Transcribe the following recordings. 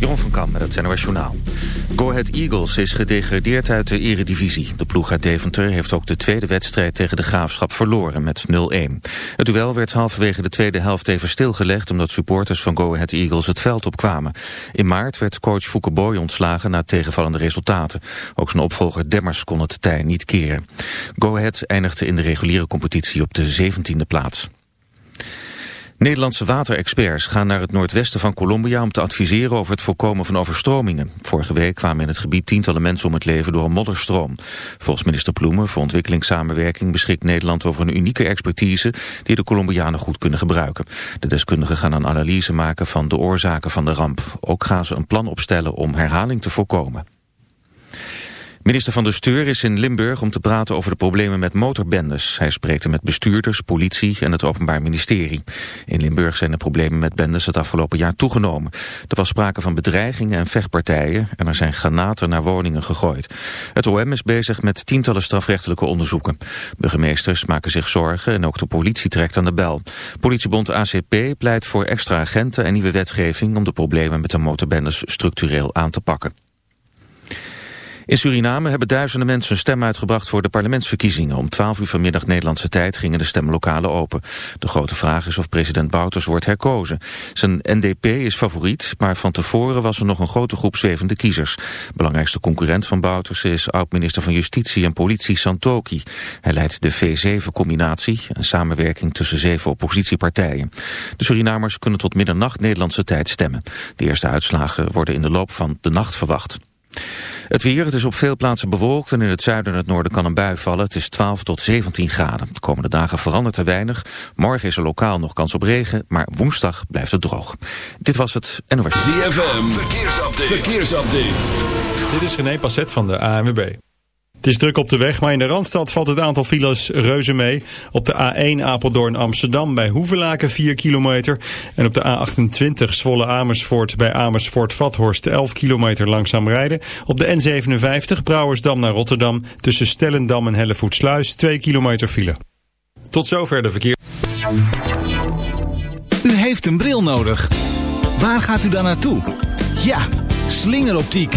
Jeroen van Kam met het NOS Journaal. Go Ahead Eagles is gedegradeerd uit de eredivisie. De ploeg uit Deventer heeft ook de tweede wedstrijd tegen de Graafschap verloren met 0-1. Het duel werd halverwege de tweede helft even stilgelegd... omdat supporters van Go Ahead Eagles het veld opkwamen. In maart werd coach Fouke Boy ontslagen na tegenvallende resultaten. Ook zijn opvolger Demmers kon het tij niet keren. Go Ahead eindigde in de reguliere competitie op de 17e plaats. Nederlandse waterexperts gaan naar het noordwesten van Colombia om te adviseren over het voorkomen van overstromingen. Vorige week kwamen in het gebied tientallen mensen om het leven door een modderstroom. Volgens minister Ploemen voor ontwikkelingssamenwerking beschikt Nederland over een unieke expertise die de Colombianen goed kunnen gebruiken. De deskundigen gaan een analyse maken van de oorzaken van de ramp. Ook gaan ze een plan opstellen om herhaling te voorkomen. Minister van de Steur is in Limburg om te praten over de problemen met motorbendes. Hij spreekt er met bestuurders, politie en het Openbaar Ministerie. In Limburg zijn de problemen met bendes het afgelopen jaar toegenomen. Er was sprake van bedreigingen en vechtpartijen en er zijn granaten naar woningen gegooid. Het OM is bezig met tientallen strafrechtelijke onderzoeken. Burgemeesters maken zich zorgen en ook de politie trekt aan de bel. Politiebond ACP pleit voor extra agenten en nieuwe wetgeving om de problemen met de motorbendes structureel aan te pakken. In Suriname hebben duizenden mensen hun stem uitgebracht voor de parlementsverkiezingen. Om 12 uur vanmiddag Nederlandse tijd gingen de stemlokalen open. De grote vraag is of president Bouters wordt herkozen. Zijn NDP is favoriet, maar van tevoren was er nog een grote groep zwevende kiezers. Belangrijkste concurrent van Bouters is oud-minister van Justitie en Politie Santoki. Hij leidt de V7-combinatie, een samenwerking tussen zeven oppositiepartijen. De Surinamers kunnen tot middernacht Nederlandse tijd stemmen. De eerste uitslagen worden in de loop van de nacht verwacht. Het weer, het is op veel plaatsen bewolkt en in het zuiden en het noorden kan een bui vallen. Het is 12 tot 17 graden. De komende dagen verandert er weinig. Morgen is er lokaal nog kans op regen, maar woensdag blijft het droog. Dit was het NOS. ZFM, verkeersupdate. verkeersupdate. Dit is René Passet van de ANWB. Het is druk op de weg, maar in de Randstad valt het aantal files reuze mee. Op de A1 Apeldoorn Amsterdam bij Hoevelaken 4 kilometer. En op de A28 Zwolle Amersfoort bij Amersfoort Vathorst 11 kilometer langzaam rijden. Op de N57 Brouwersdam naar Rotterdam tussen Stellendam en Hellevoetsluis 2 kilometer file. Tot zover de verkeer. U heeft een bril nodig. Waar gaat u dan naartoe? Ja, slingeroptiek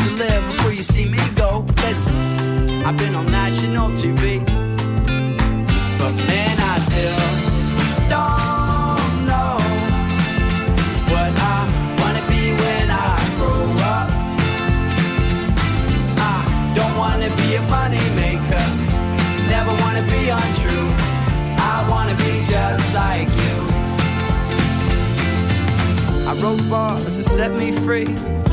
you see me go. Listen, I've been on national TV, but man, I still don't know what I wanna be when I grow up. I don't wanna be a money maker, never wanna be untrue. I wanna be just like you. I wrote bars that set me free.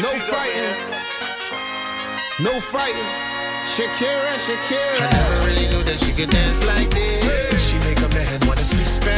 No fighting. No fighting. Shakira, Shakira. I never really knew that she could dance like this. She make a man wanna speak Spanish.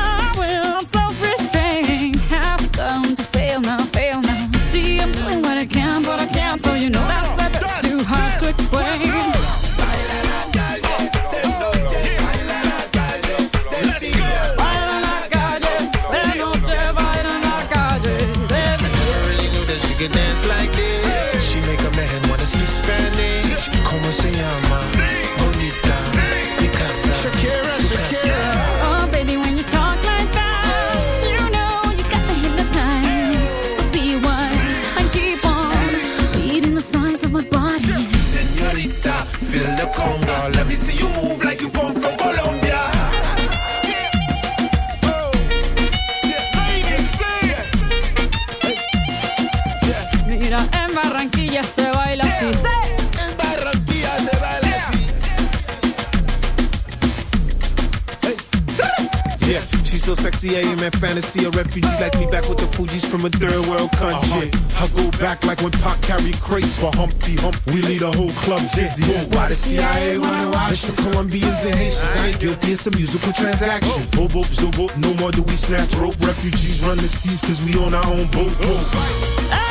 dance like this. She make a man wanna speak Spanish. Como se llama? Bonita. Picasa. Shakira, Shakira. Oh, baby, when you talk like that, you know you got the hypnotized. So be wise and keep on beating the size of my body. Senorita, feel the conga. Let me see you move. así. En Barranquilla se baila así. Yeah, she's so sexy, I am fantasy. A refugee like me back with the Fugees from a third world country. I go back like when Pac carried crates for Humpty Hump. We lead a whole club dizzy. Why the CIA wanna watch the Colombians and Haitians? I ain't guilty, it's a musical transaction. Boop, bo zoop, bo. no more do we snatch rope. Refugees run the seas cause we own our own boat. boat.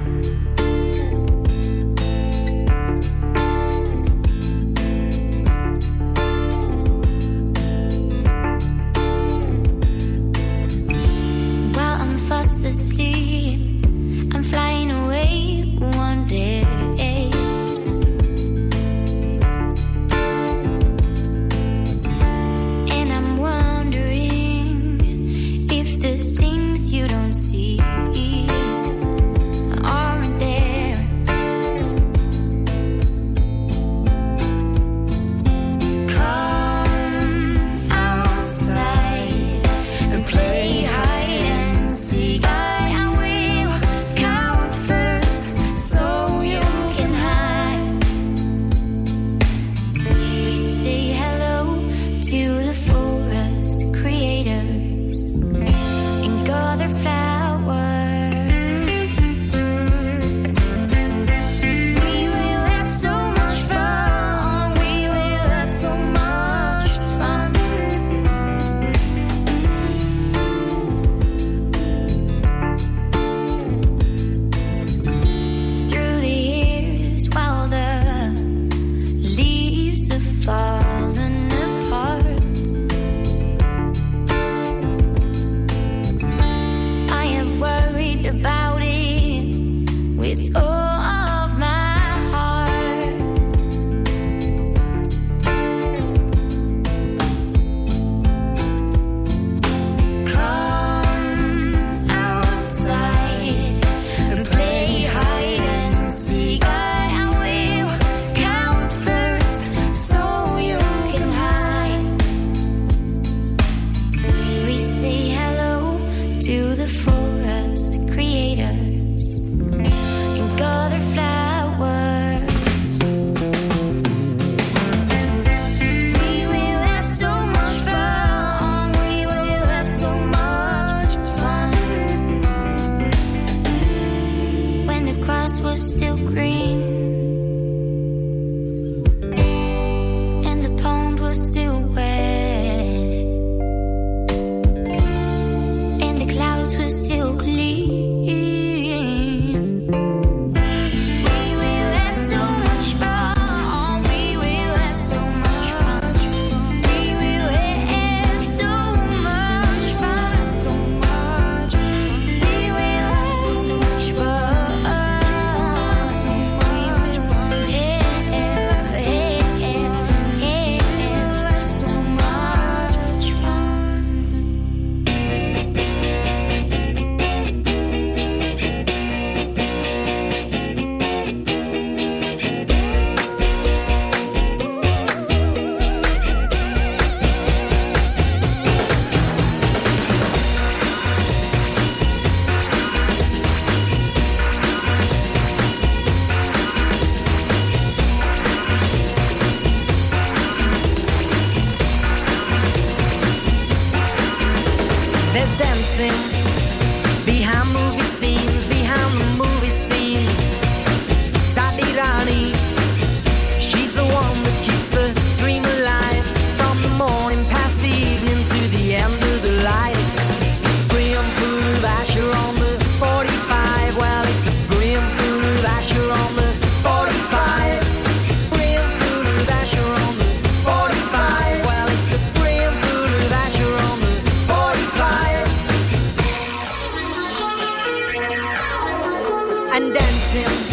And dancing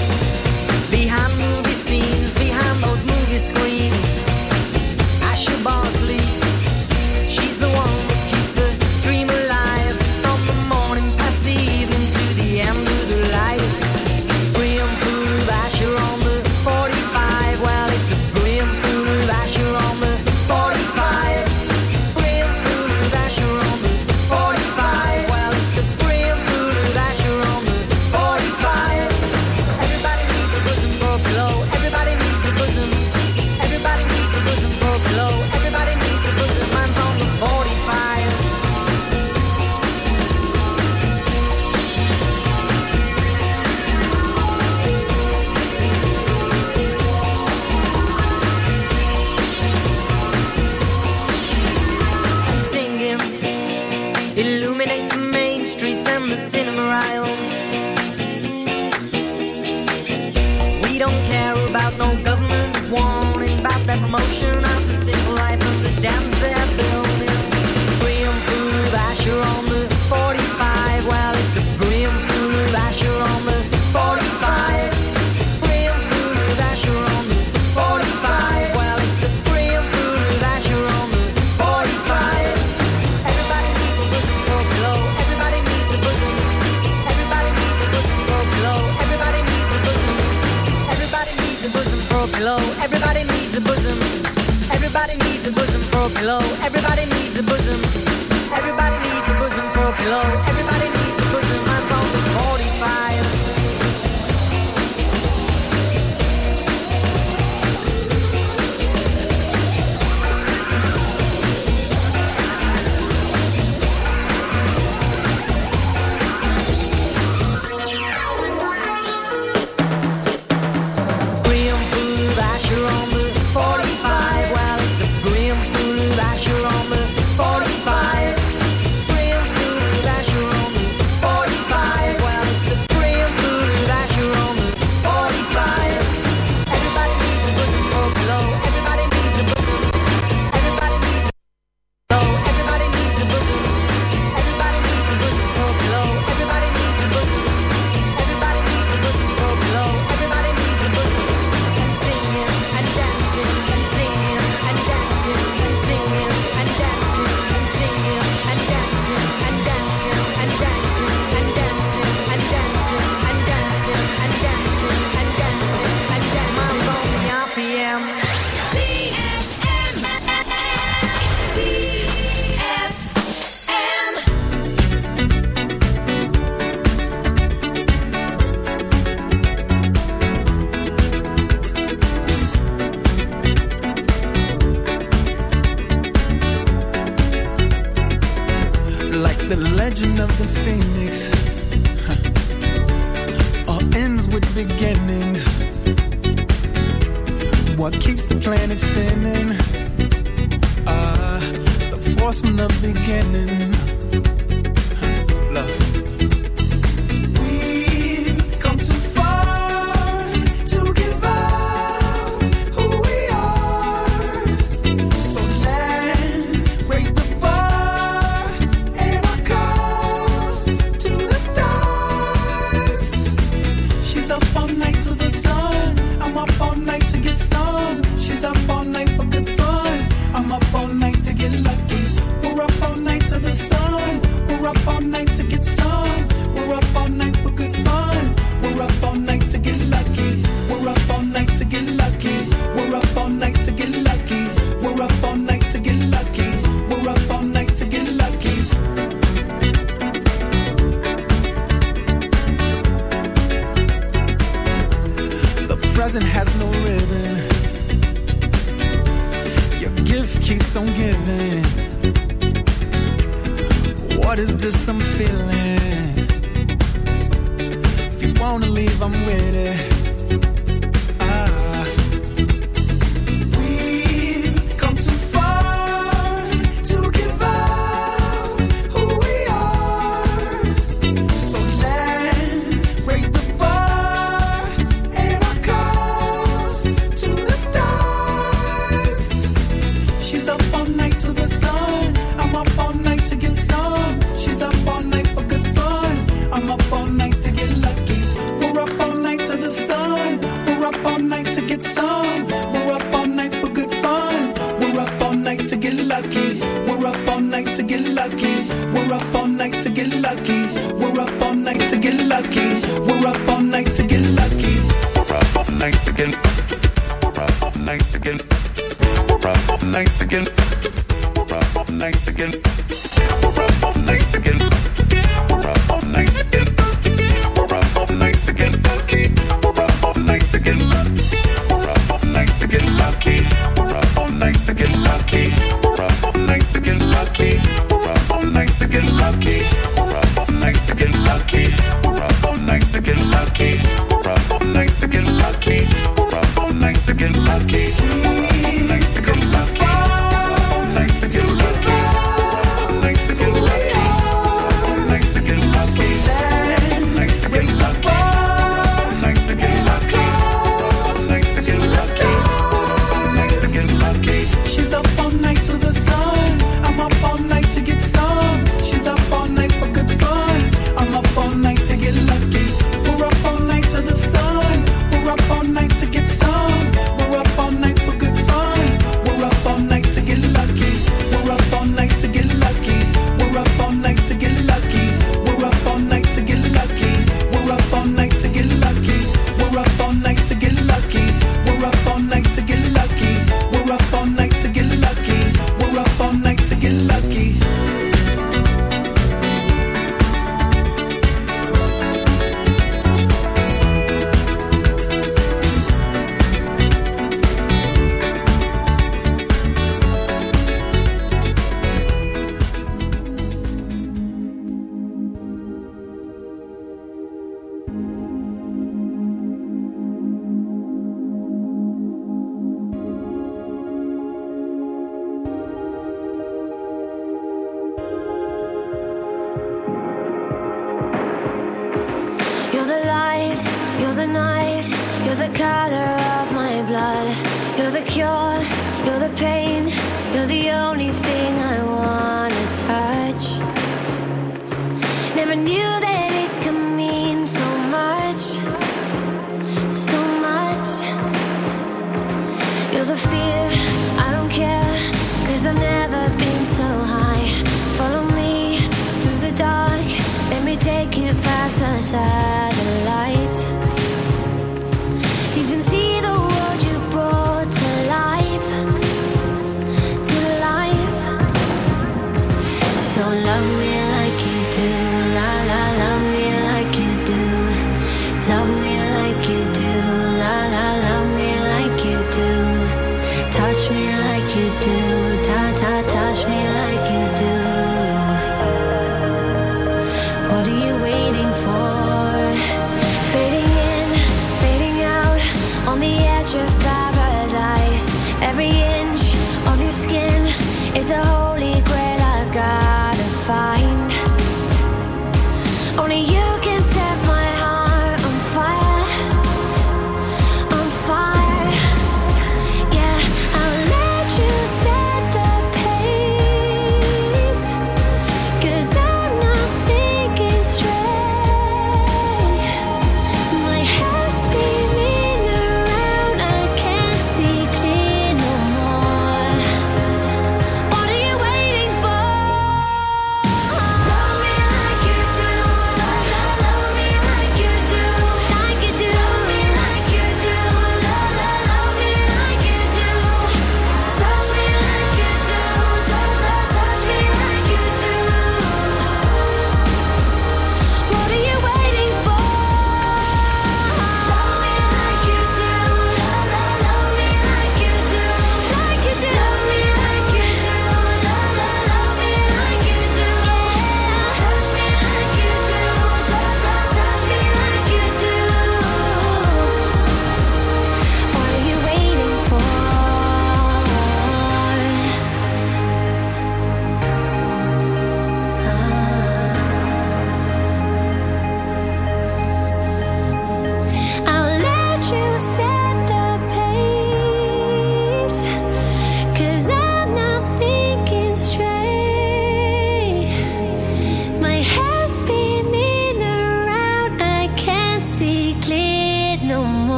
much.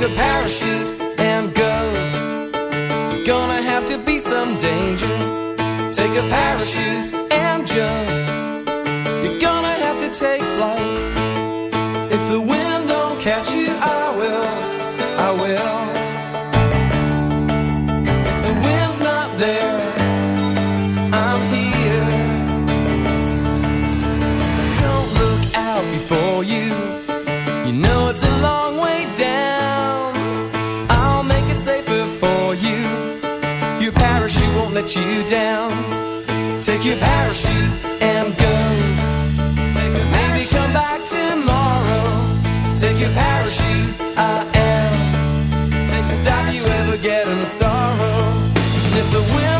Take a parachute and go. It's gonna have to be some danger. Take a parachute and jump. You're gonna have to take flight. let you down. Take your parachute and go. Take a Maybe come back tomorrow. Take your parachute, I am. Take to stop you ever get in sorrow. And if the wind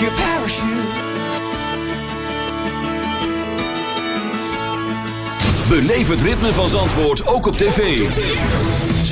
your parachute. Beleef het ritme van Zandvoort ook op tv.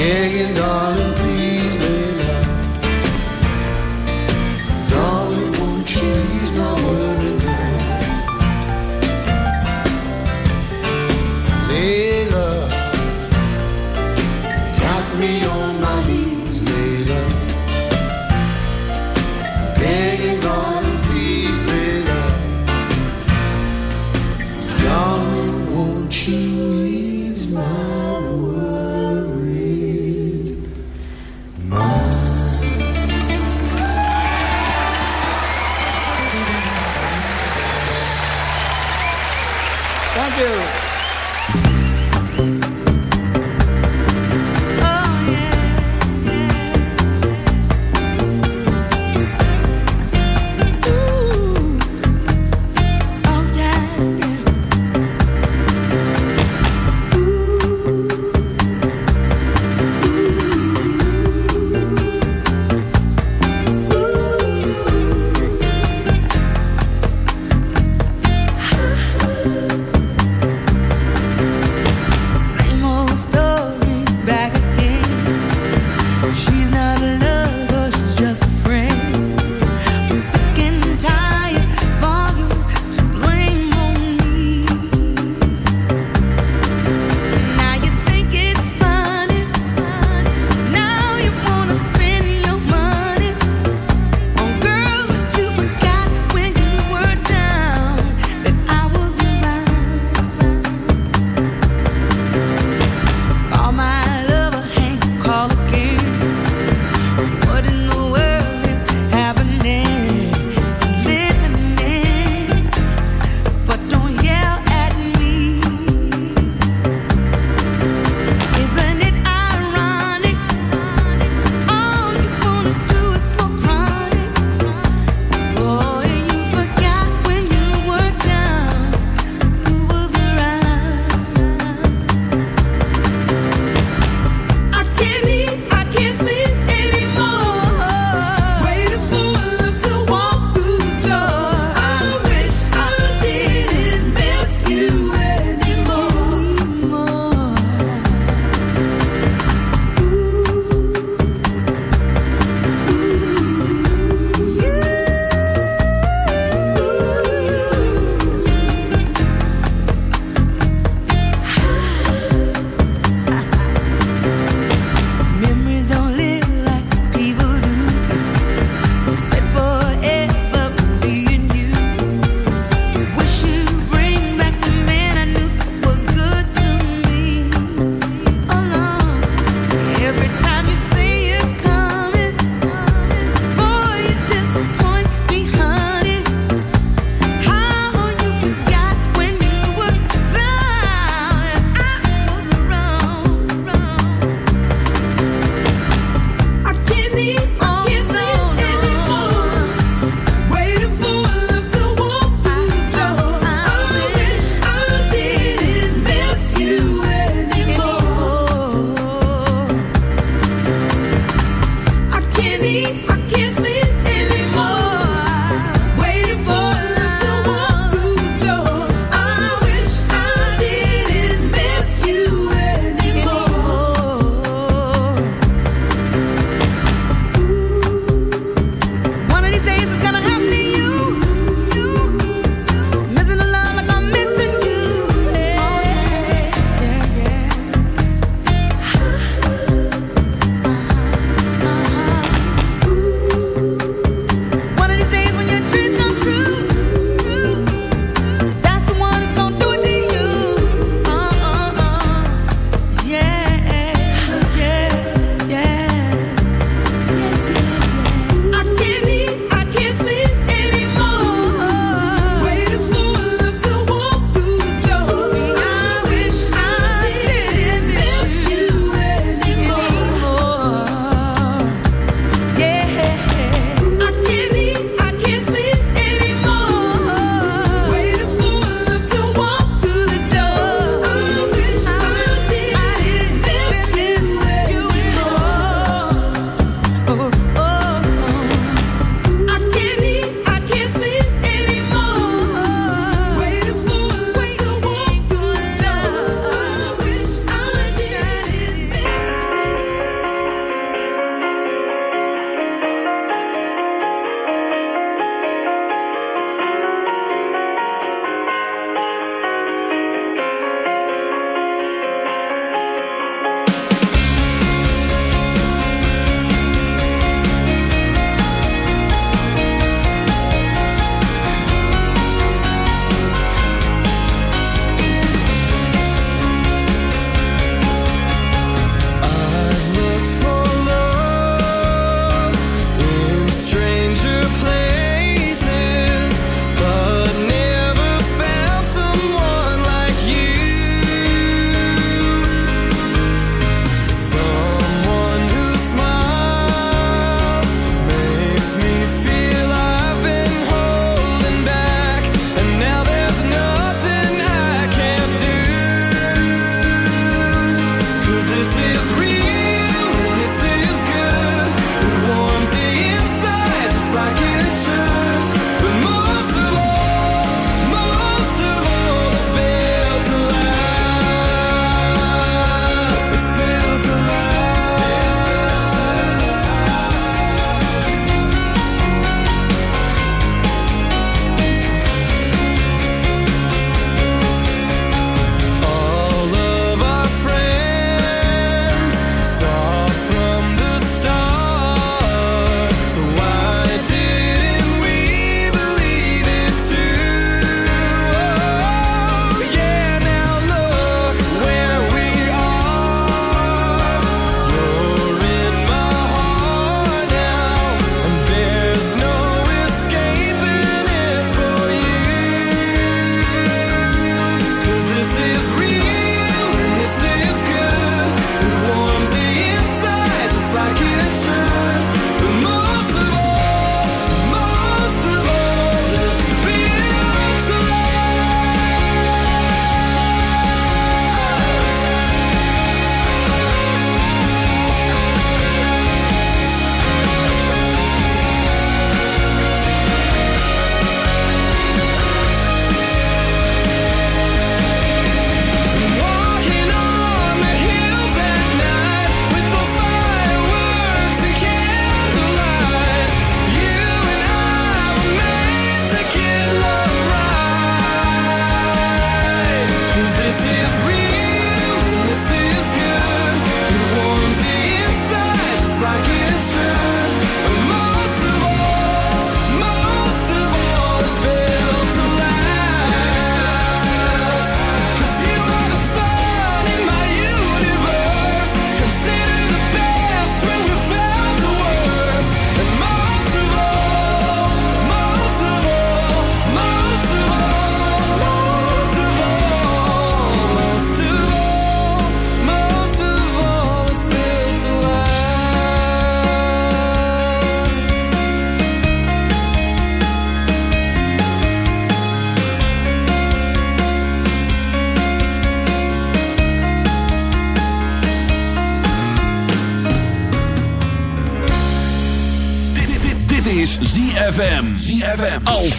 Million dollar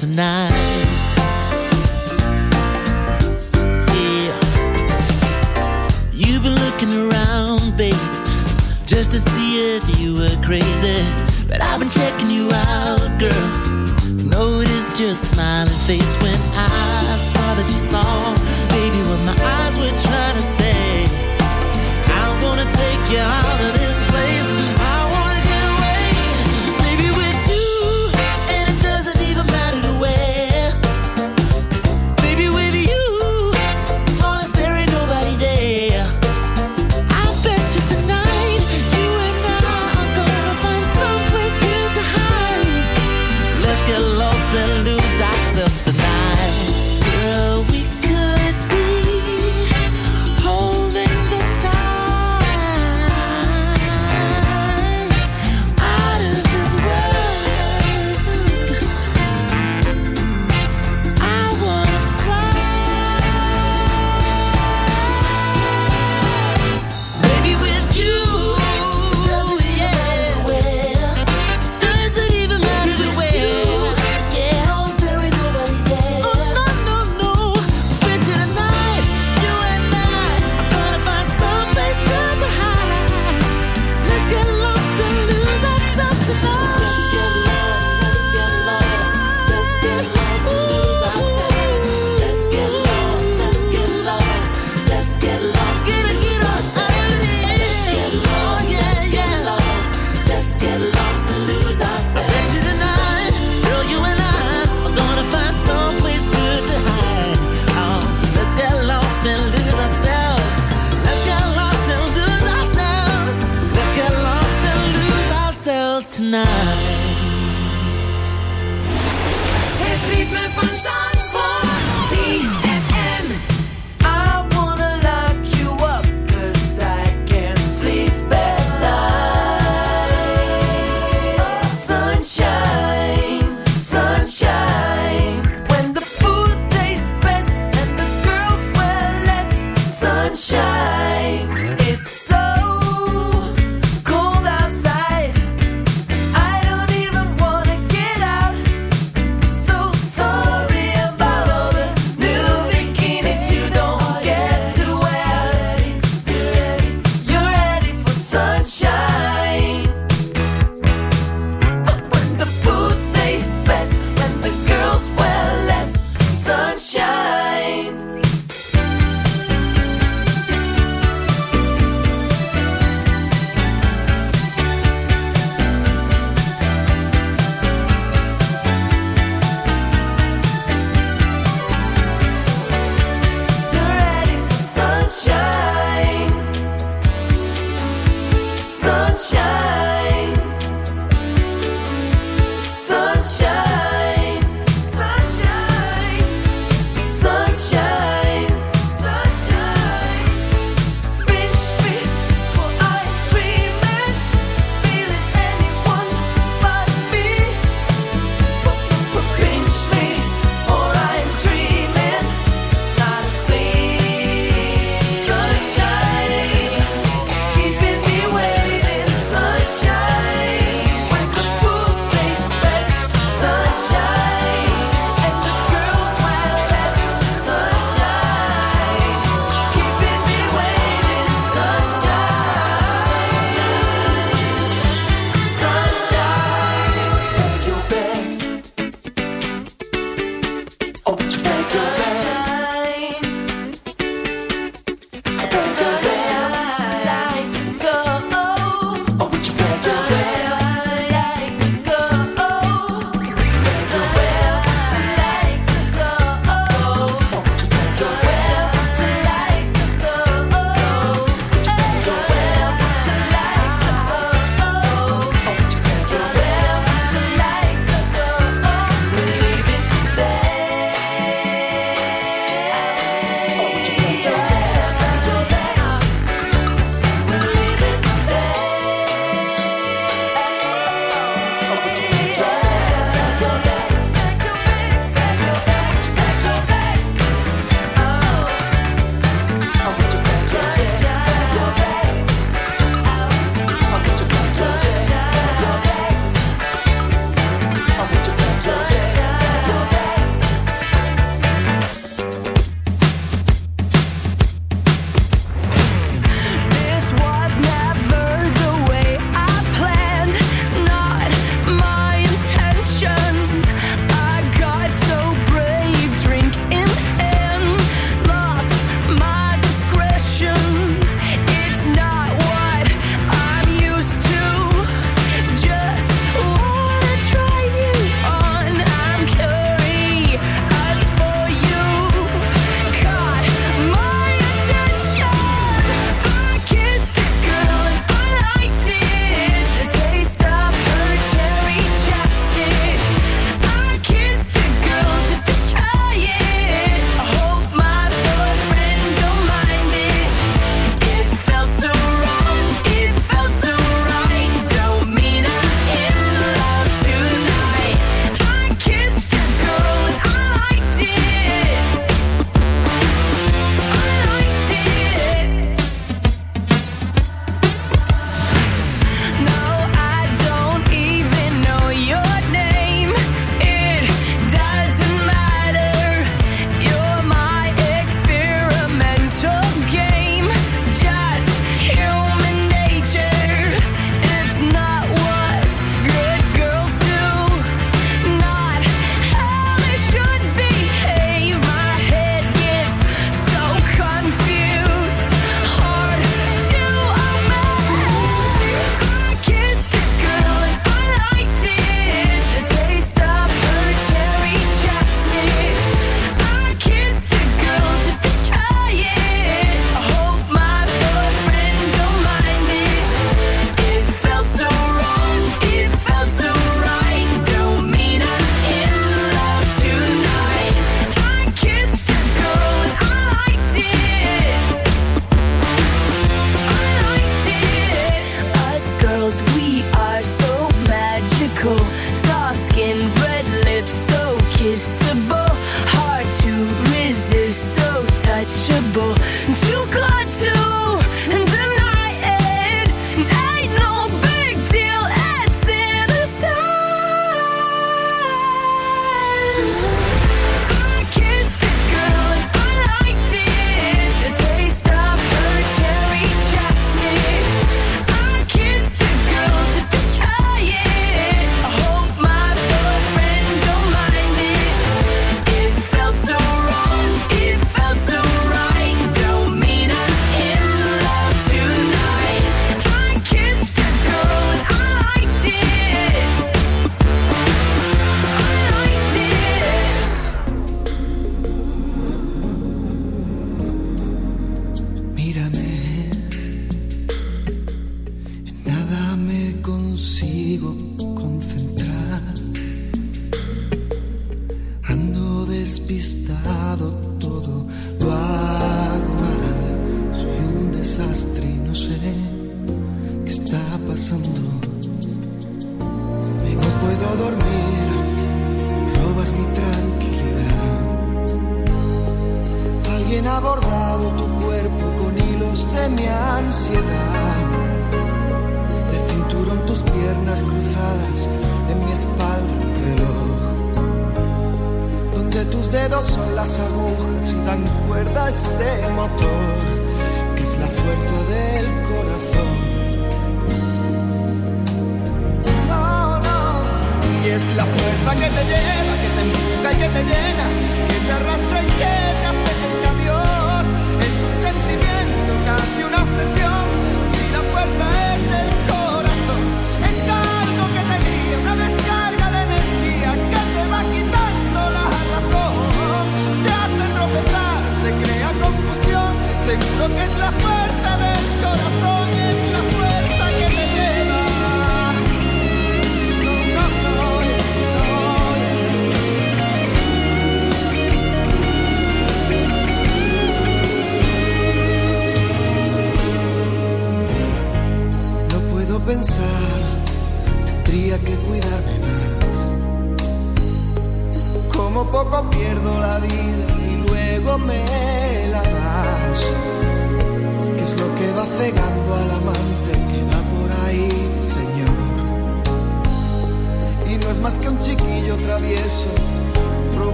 tonight. Yeah. You've been looking around, babe, just to see if you were crazy. But I've been checking you out, girl. Noticed your smiling face when I saw that you saw